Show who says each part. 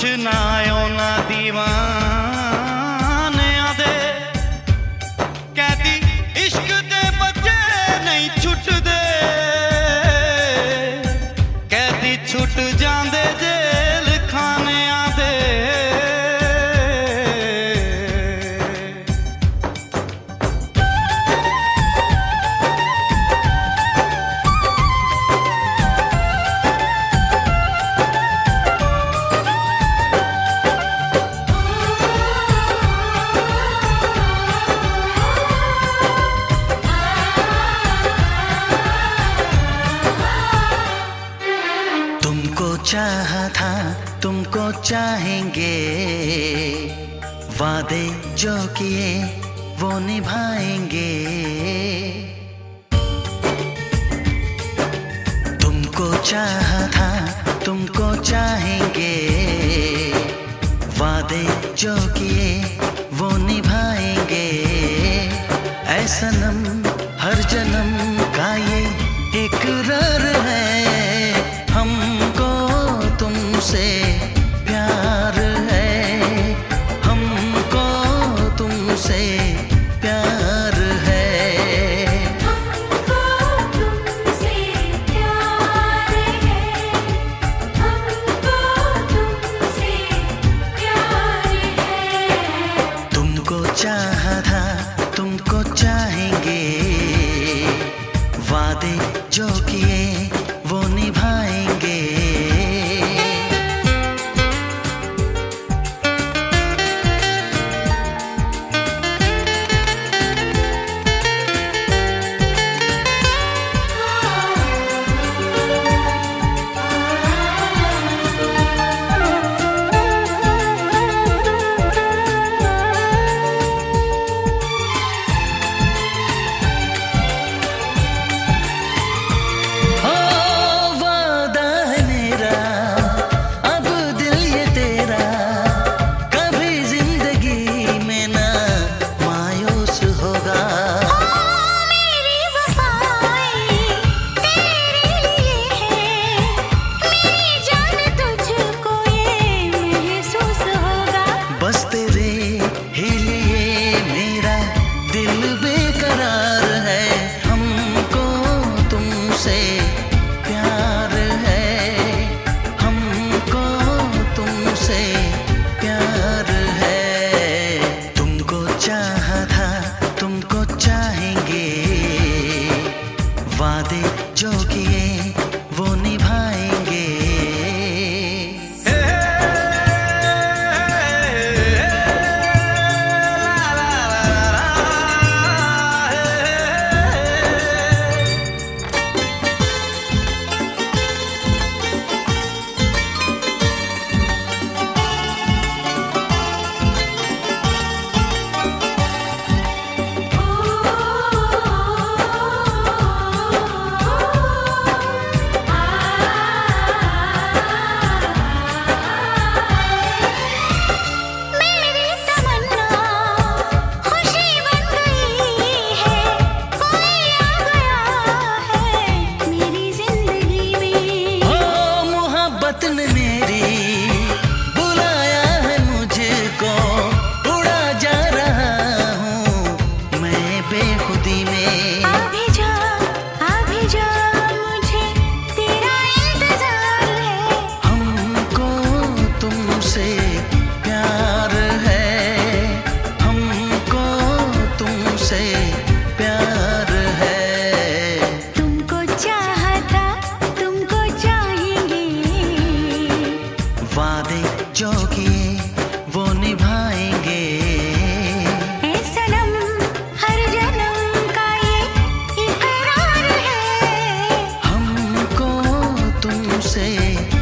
Speaker 1: tonight. चाहेंगे। वादे जो किए, वो निभाएँगे। तुमको चाहा था, तुमको चाहेंगे। वादे जो किए, वो निभाएँगे। ऐसा नम, हर जन्म का ये इकरार प्यार है। हमको तुमसे प्यार है।
Speaker 2: हमको तुमसे प्यार है।
Speaker 1: तुमको चाहा था तुमको चाहेंगे। वादे जो किए वो निभाएँगे। वादे जो किए
Speaker 2: say